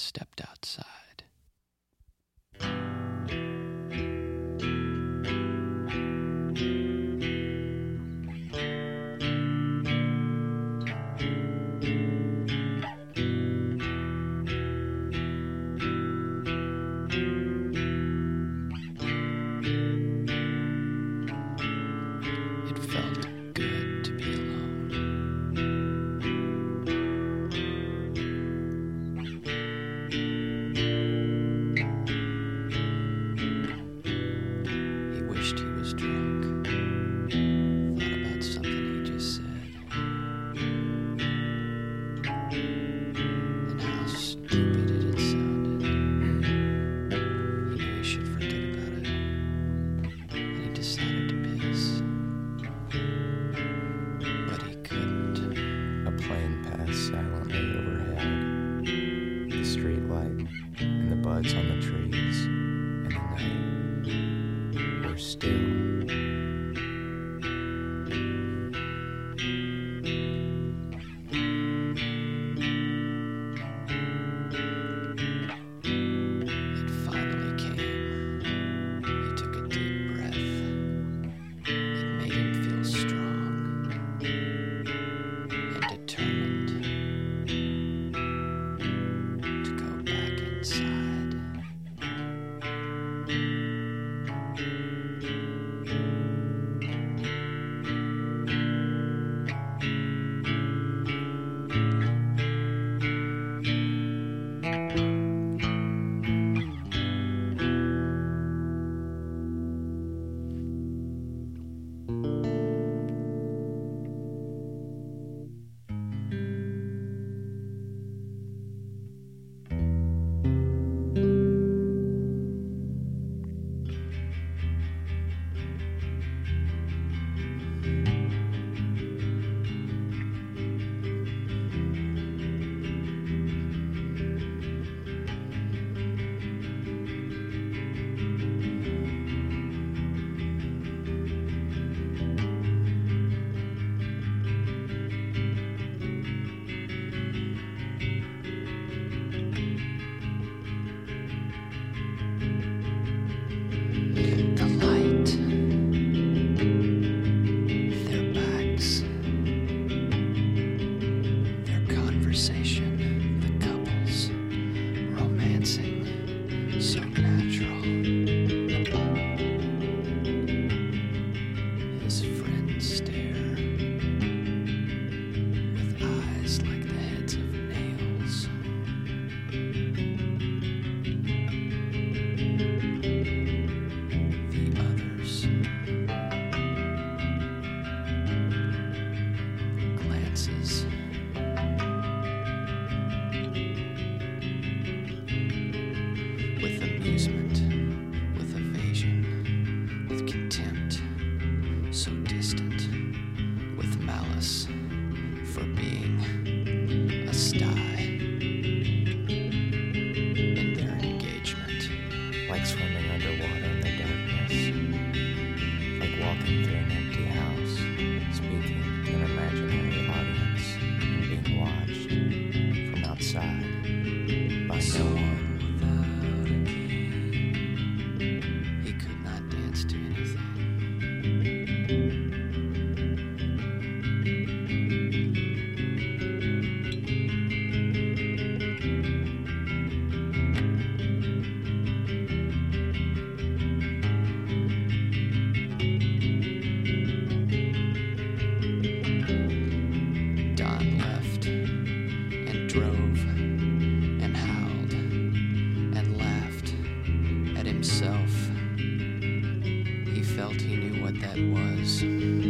stepped outside. twilight and the buds on the trees and the night were still. with evasion, with contempt, so distant, with malice for being. himself. He felt he knew what that was.